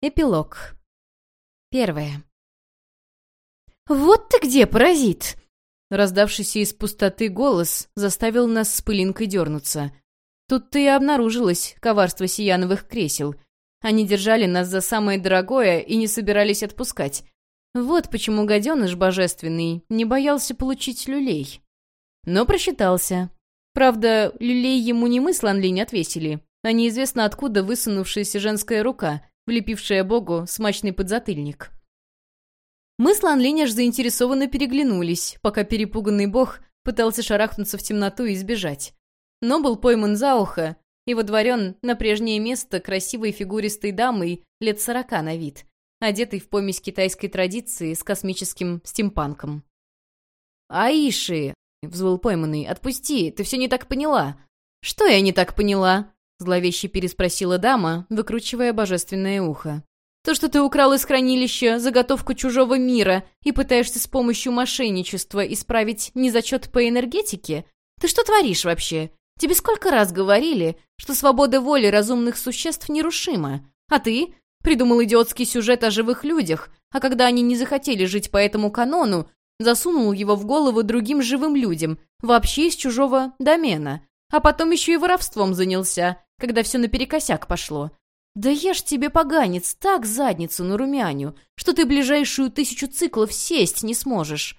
Эпилог. Первое. «Вот ты где, паразит!» Раздавшийся из пустоты голос заставил нас с пылинкой дернуться. Тут-то и обнаружилось коварство сияновых кресел. Они держали нас за самое дорогое и не собирались отпускать. Вот почему гаденыш божественный не боялся получить люлей. Но просчитался. Правда, люлей ему не мы с Ланлинь отвесили, а неизвестно откуда высунувшаяся женская рука, влепившая Богу смачный подзатыльник. Мы с Ланлинь аж заинтересованно переглянулись, пока перепуганный Бог пытался шарахнуться в темноту и сбежать. Но был пойман за ухо и водворен на прежнее место красивой фигуристой дамой лет сорока на вид, одетой в помесь китайской традиции с космическим стимпанком. «Аиши!» — взвыл пойманный. «Отпусти, ты все не так поняла». «Что я не так поняла?» Зловеще переспросила дама, выкручивая божественное ухо. «То, что ты украл из хранилища заготовку чужого мира и пытаешься с помощью мошенничества исправить незачет по энергетике? Ты что творишь вообще? Тебе сколько раз говорили, что свобода воли разумных существ нерушима? А ты придумал идиотский сюжет о живых людях, а когда они не захотели жить по этому канону, засунул его в голову другим живым людям, вообще из чужого домена. А потом еще и воровством занялся, когда все наперекосяк пошло. Да я ж тебе, поганец, так задницу на румяню, что ты ближайшую тысячу циклов сесть не сможешь.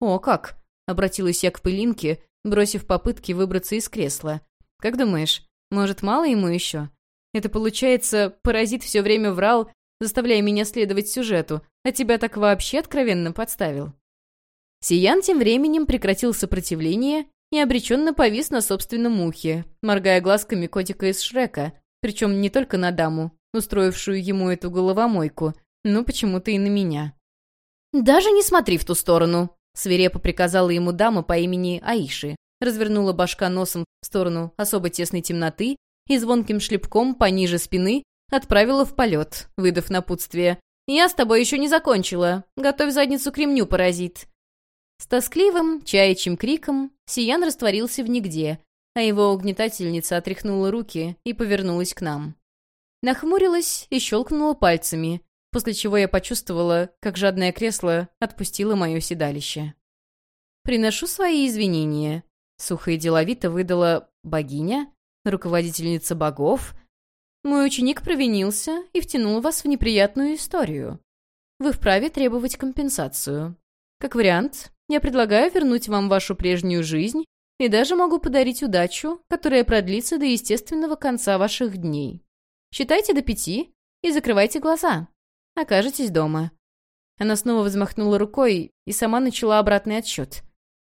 О, как! Обратилась я к пылинке, бросив попытки выбраться из кресла. Как думаешь, может, мало ему еще? Это получается, паразит все время врал, заставляя меня следовать сюжету, а тебя так вообще откровенно подставил. Сиян тем временем прекратил сопротивление и обреченно повис на собственном ухе, моргая глазками котика из Шрека, причем не только на даму, устроившую ему эту головомойку, но почему-то и на меня. «Даже не смотри в ту сторону!» — свирепо приказала ему дама по имени Аиши, развернула башка носом в сторону особо тесной темноты и звонким шлепком пониже спины отправила в полет, выдав напутствие. «Я с тобой еще не закончила. Готовь задницу к ремню, паразит!» С тоскливым, чаячьим криком Сиян растворился в нигде, а его угнетательница отряхнула руки и повернулась к нам. Нахмурилась и щелкнула пальцами, после чего я почувствовала, как жадное кресло отпустило мое седалище. «Приношу свои извинения», — сухо и деловито выдала богиня, руководительница богов. «Мой ученик провинился и втянул вас в неприятную историю. Вы вправе требовать компенсацию. Как вариант, я предлагаю вернуть вам вашу прежнюю жизнь и даже могу подарить удачу, которая продлится до естественного конца ваших дней. Считайте до пяти и закрывайте глаза. Окажетесь дома». Она снова взмахнула рукой и сама начала обратный отсчет.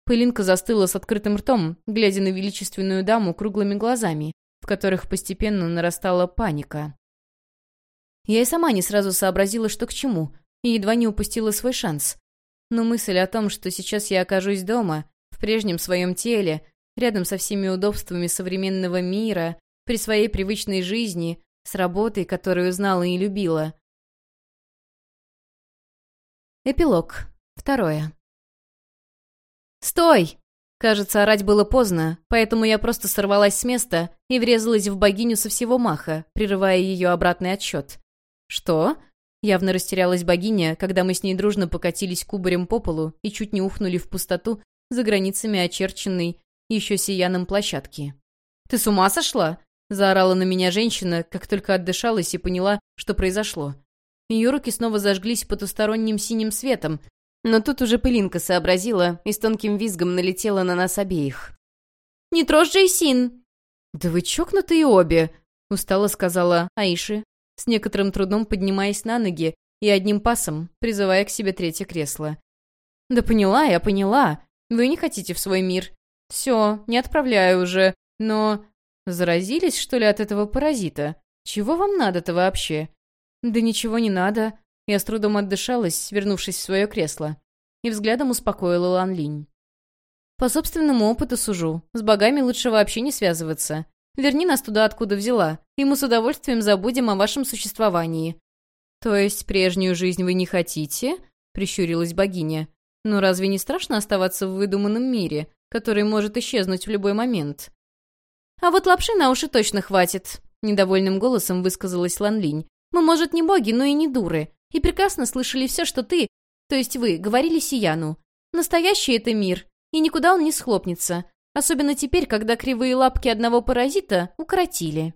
Пылинка застыла с открытым ртом, глядя на величественную даму круглыми глазами, в которых постепенно нарастала паника. Я и сама не сразу сообразила, что к чему, и едва не упустила свой шанс. Но мысль о том, что сейчас я окажусь дома, в прежнем своем теле, рядом со всеми удобствами современного мира, при своей привычной жизни, с работой, которую знала и любила. Эпилог. Второе. «Стой!» Кажется, орать было поздно, поэтому я просто сорвалась с места и врезалась в богиню со всего маха, прерывая ее обратный отсчет. «Что?» Явно растерялась богиня, когда мы с ней дружно покатились кубарем по полу и чуть не ухнули в пустоту за границами очерченной еще сияном площадки. «Ты с ума сошла?» — заорала на меня женщина, как только отдышалась и поняла, что произошло. Ее руки снова зажглись потусторонним синим светом, но тут уже пылинка сообразила и с тонким визгом налетела на нас обеих. «Не трожь Джейсин!» «Да вы чокнутые обе!» — устало сказала Аиши, с некоторым трудом поднимаясь на ноги и одним пасом призывая к себе третье кресло. «Да поняла я, поняла. Вы не хотите в свой мир. Все, не отправляю уже. Но... Заразились, что ли, от этого паразита? Чего вам надо-то вообще?» «Да ничего не надо». Я с трудом отдышалась, вернувшись в свое кресло. И взглядом успокоила Лан Линь. «По собственному опыту сужу. С богами лучше вообще не связываться. Верни нас туда, откуда взяла, и мы с удовольствием забудем о вашем существовании». «То есть прежнюю жизнь вы не хотите?» — прищурилась богиня. «Но разве не страшно оставаться в выдуманном мире, который может исчезнуть в любой момент?» «А вот лапши на уши точно хватит», — недовольным голосом высказалась Лан Линь. Мы, может, не боги, но и не дуры. И прекрасно слышали все, что ты, то есть вы, говорили Сияну. Настоящий это мир, и никуда он не схлопнется. Особенно теперь, когда кривые лапки одного паразита укоротили.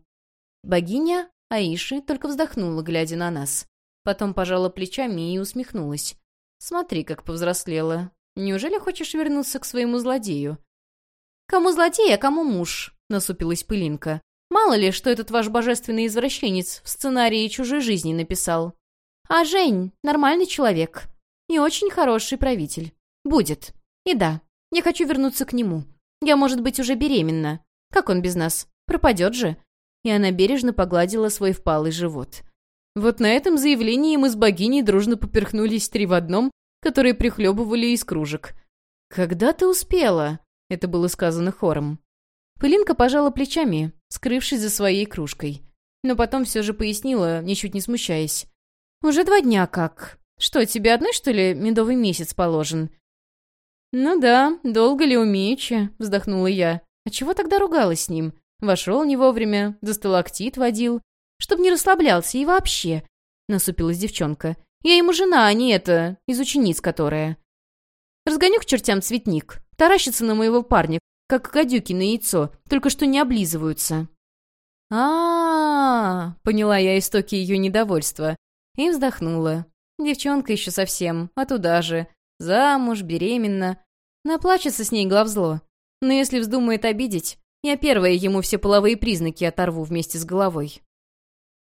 Богиня Аиши только вздохнула, глядя на нас. Потом пожала плечами и усмехнулась. «Смотри, как повзрослела. Неужели хочешь вернуться к своему злодею?» «Кому злодей, а кому муж?» — насупилась Пылинка. «Мало ли, что этот ваш божественный извращенец в сценарии чужой жизни написал. А Жень — нормальный человек. И очень хороший правитель. Будет. И да, я хочу вернуться к нему. Я, может быть, уже беременна. Как он без нас? Пропадет же?» И она бережно погладила свой впалый живот. Вот на этом заявлении мы с богиней дружно поперхнулись три в одном, которые прихлебывали из кружек. «Когда ты успела?» — это было сказано хором. Пылинка пожала плечами, скрывшись за своей кружкой. Но потом все же пояснила, ничуть не смущаясь. «Уже два дня как. Что, тебе одной, что ли, медовый месяц положен?» «Ну да, долго ли умеючи?» — вздохнула я. «А чего тогда ругалась с ним? Вошел не вовремя, до сталактит водил. Чтоб не расслаблялся и вообще», — насупилась девчонка. «Я ему жена, а не это, из учениц которая». Разгоню к чертям цветник. Таращится на моего парня, как гадюки на яйцо, только что не облизываются. а, -а, -а поняла я истоки ее недовольства. И вздохнула. Девчонка еще совсем, а туда же. Замуж, беременна. Наплачется с ней главзло. Но если вздумает обидеть, я первая ему все половые признаки оторву вместе с головой.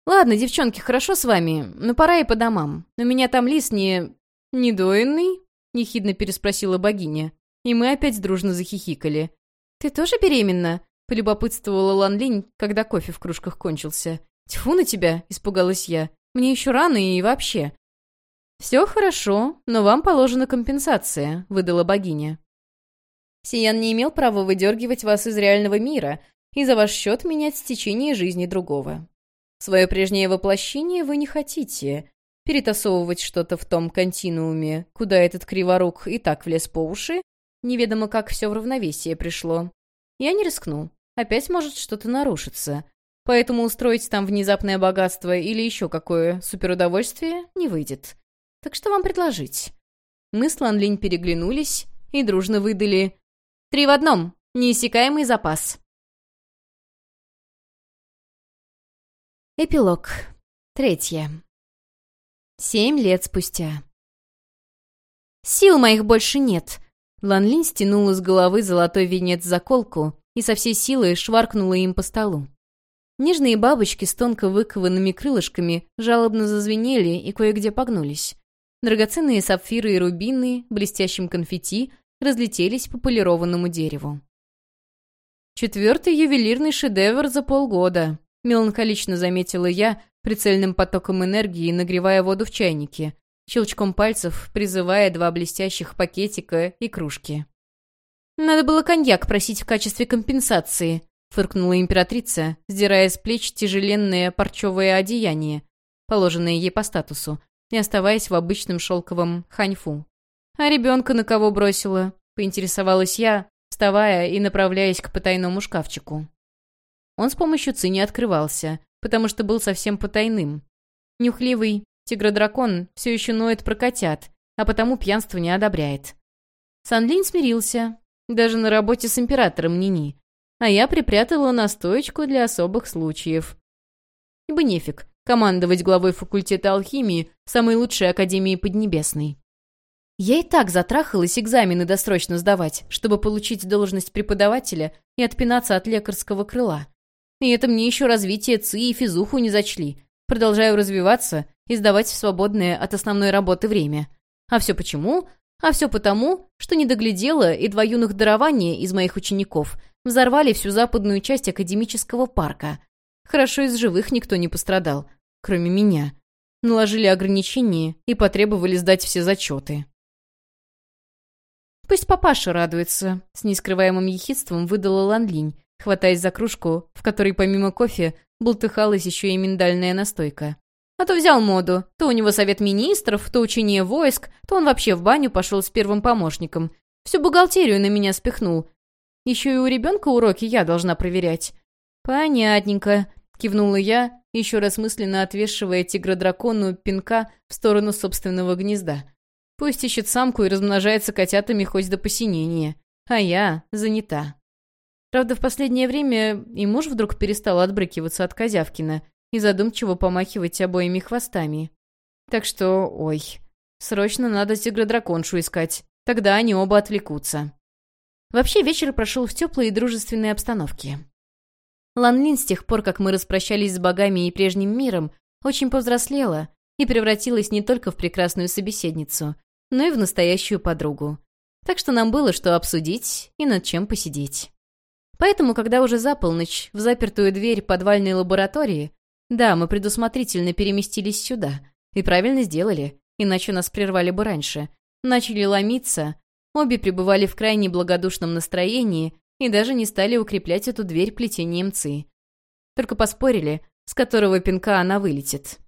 «Ладно, девчонки, хорошо с вами, но пора и по домам. У меня там лис не... недоенный?» — нехидно переспросила богиня. И мы опять дружно захихикали. «Ты тоже беременна?» — полюбопытствовала Лан Линь, когда кофе в кружках кончился. «Тьфу на тебя!» — испугалась я. «Мне еще рано и вообще». «Все хорошо, но вам положена компенсация», — выдала богиня. «Сиян не имел права выдергивать вас из реального мира и за ваш счет менять стечение жизни другого. Свое прежнее воплощение вы не хотите. Перетасовывать что-то в том континууме, куда этот криворук и так влез по уши, неведомо как все в равновесие пришло. Я не рискну. Опять может что-то нарушиться. Поэтому устроить там внезапное богатство или еще какое суперудовольствие не выйдет. Так что вам предложить? Мы с Ланлинь переглянулись и дружно выдали «Три в одном! Неиссякаемый запас!» Эпилог. Третье. Семь лет спустя. «Сил моих больше нет!» Лан Линь стянула с головы золотой венец заколку и со всей силы шваркнула им по столу. Нежные бабочки с тонко выкованными крылышками жалобно зазвенели и кое-где погнулись. Драгоценные сапфиры и рубины, блестящим конфетти, разлетелись по полированному дереву. Четвертый ювелирный шедевр за полгода, Меланхолично заметила я, прицельным потоком энергии нагревая воду в чайнике, щелчком пальцев призывая два блестящих пакетика и кружки. «Надо было коньяк просить в качестве компенсации», — фыркнула императрица, сдирая с плеч тяжеленное парчевое одеяние, положенное ей по статусу, и оставаясь в обычном шелковом ханьфу. «А ребенка на кого бросила?» — поинтересовалась я, вставая и направляясь к потайному шкафчику. Он с помощью ци не открывался, потому что был совсем потайным. Нюхливый тигродракон все еще ноет про котят, а потому пьянство не одобряет. Санлин смирился, даже на работе с императором Нини, а я припрятала настоечку для особых случаев. Ибо нефиг командовать главой факультета алхимии самой лучшей академии Поднебесной. Я и так затрахалась экзамены досрочно сдавать, чтобы получить должность преподавателя и отпинаться от лекарского крыла. И это мне еще развитие ЦИ и физуху не зачли. Продолжаю развиваться и сдавать в свободное от основной работы время. А все почему? А все потому, что не доглядела, и два юных дарования из моих учеников взорвали всю западную часть академического парка. Хорошо из живых никто не пострадал, кроме меня. Наложили ограничения и потребовали сдать все зачеты. «Пусть папаша радуется», — с нескрываемым ехидством выдала Ланлинь, хватаясь за кружку, в которой помимо кофе бултыхалась еще и миндальная настойка. А то взял моду. То у него совет министров, то учение войск, то он вообще в баню пошел с первым помощником. Всю бухгалтерию на меня спихнул. Еще и у ребенка уроки я должна проверять. Понятненько. Кивнула я, еще раз мысленно отвешивая тигродракону пинка в сторону собственного гнезда. Пусть ищет самку и размножается котятами хоть до посинения, а я занята. Правда, в последнее время и муж вдруг перестал отбрыкиваться от Козявкина и задумчиво помахивать обоими хвостами. Так что, ой, срочно надо тигродраконшу искать, тогда они оба отвлекутся. Вообще вечер прошел в теплой и дружественной обстановке. Лан Лин с тех пор, как мы распрощались с богами и прежним миром, очень повзрослела и превратилась не только в прекрасную собеседницу, но и в настоящую подругу. Так что нам было что обсудить и над чем посидеть. Поэтому, когда уже за полночь в запертую дверь подвальной лаборатории, да, мы предусмотрительно переместились сюда, и правильно сделали, иначе нас прервали бы раньше, начали ломиться, обе пребывали в крайне благодушном настроении и даже не стали укреплять эту дверь плетением ци. Только поспорили, с которого пинка она вылетит.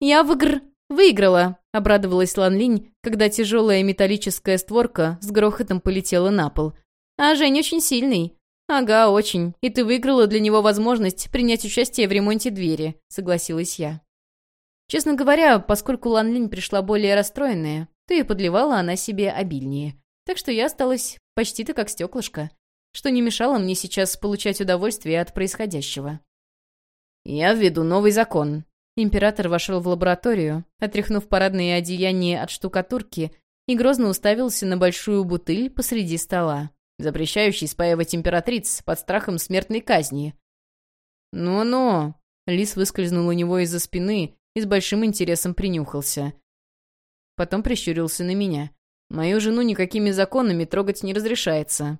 «Я выгр... выиграла!» — обрадовалась Лан Линь, когда тяжелая металлическая створка с грохотом полетела на пол — а Жень очень сильный. Ага, очень. И ты выиграла для него возможность принять участие в ремонте двери, согласилась я. Честно говоря, поскольку Лан Линь пришла более расстроенная, то и подливала она себе обильнее. Так что я осталась почти-то как стеклышко, что не мешало мне сейчас получать удовольствие от происходящего. «Я введу новый закон». Император вошел в лабораторию, отряхнув парадные одеяния от штукатурки, и грозно уставился на большую бутыль посреди стола запрещающий спаивать императриц под страхом смертной казни. «Ну-ну!» Лис выскользнул у него из-за спины и с большим интересом принюхался. Потом прищурился на меня. «Мою жену никакими законами трогать не разрешается».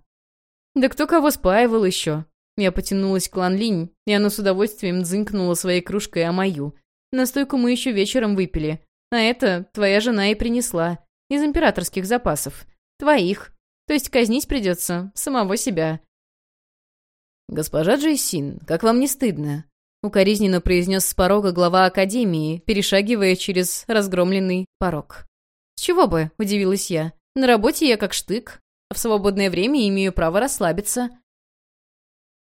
«Да кто кого спаивал еще?» Я потянулась к Лан Линь, и она с удовольствием дзынкнула своей кружкой о мою. Настойку мы еще вечером выпили. А это твоя жена и принесла. Из императорских запасов. Твоих. То есть казнить придется самого себя. «Госпожа Джейсин, как вам не стыдно?» Укоризненно произнес с порога глава Академии, перешагивая через разгромленный порог. «С чего бы?» – удивилась я. «На работе я как штык, а в свободное время имею право расслабиться».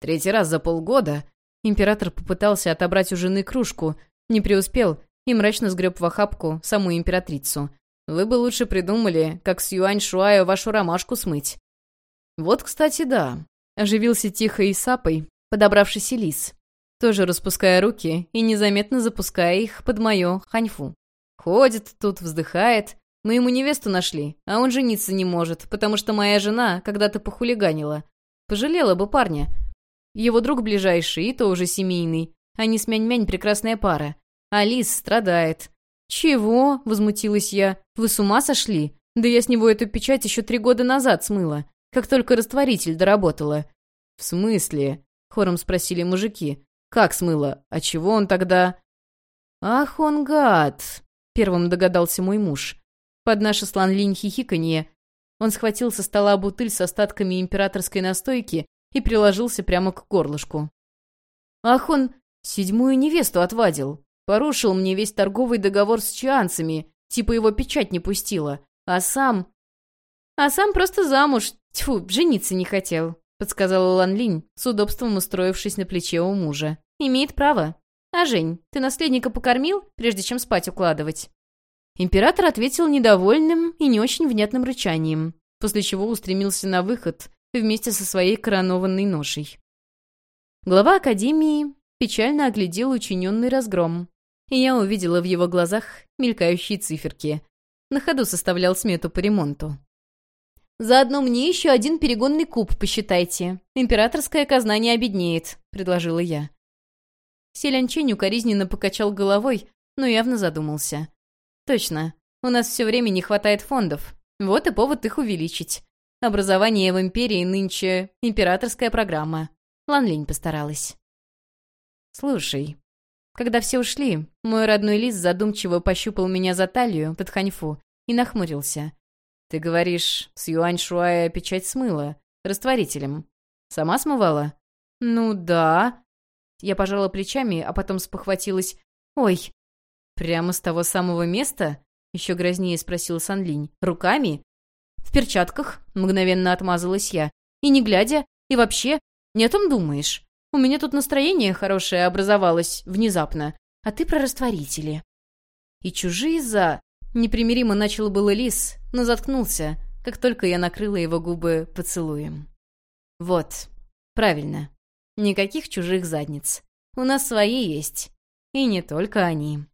Третий раз за полгода император попытался отобрать у жены кружку, не преуспел и мрачно сгреб в охапку саму императрицу – вы бы лучше придумали, как с Юань Шуая вашу ромашку смыть». «Вот, кстати, да», — оживился тихо и сапой, подобравшись лис, тоже распуская руки и незаметно запуская их под мое ханьфу. Ходит тут, вздыхает. Мы ему невесту нашли, а он жениться не может, потому что моя жена когда-то похулиганила. Пожалела бы парня. Его друг ближайший и тоже семейный. Они с Мянь-Мянь прекрасная пара. А лис страдает. «Чего?» — возмутилась я. «Вы с ума сошли? Да я с него эту печать еще три года назад смыла, как только растворитель доработала». «В смысле?» — хором спросили мужики. «Как смыла? А чего он тогда...» «Ах он гад!» — первым догадался мой муж. Под наше сланлинь хихиканье он схватил со стола бутыль с остатками императорской настойки и приложился прямо к горлышку. «Ах он седьмую невесту отвадил!» Порушил мне весь торговый договор с чианцами, типа его печать не пустила. А сам... А сам просто замуж, тьфу, жениться не хотел, подсказала Лан Линь, с удобством устроившись на плече у мужа. Имеет право. А, Жень, ты наследника покормил, прежде чем спать укладывать? Император ответил недовольным и не очень внятным рычанием, после чего устремился на выход вместе со своей коронованной ношей. Глава Академии печально оглядел учиненный разгром и я увидела в его глазах мелькающие циферки. На ходу составлял смету по ремонту. «Заодно мне еще один перегонный куб посчитайте. Императорская казна не обеднеет», — предложила я. Селянчень укоризненно покачал головой, но явно задумался. «Точно. У нас все время не хватает фондов. Вот и повод их увеличить. Образование в Империи нынче императорская программа. Ланлинь постаралась». «Слушай, когда все ушли, мой родной лис задумчиво пощупал меня за талию под ханьфу и нахмурился. «Ты говоришь, с Юань Шуая печать смыла, растворителем. Сама смывала?» «Ну да». Я пожала плечами, а потом спохватилась. «Ой, прямо с того самого места?» Еще грознее спросил Санлинь. «Руками?» «В перчатках», — мгновенно отмазалась я. «И не глядя, и вообще, не о том думаешь. У меня тут настроение хорошее образовалось внезапно, а ты про растворители». И чужие за... Непримиримо начал было лис, но заткнулся, как только я накрыла его губы поцелуем. «Вот, правильно. Никаких чужих задниц. У нас свои есть. И не только они».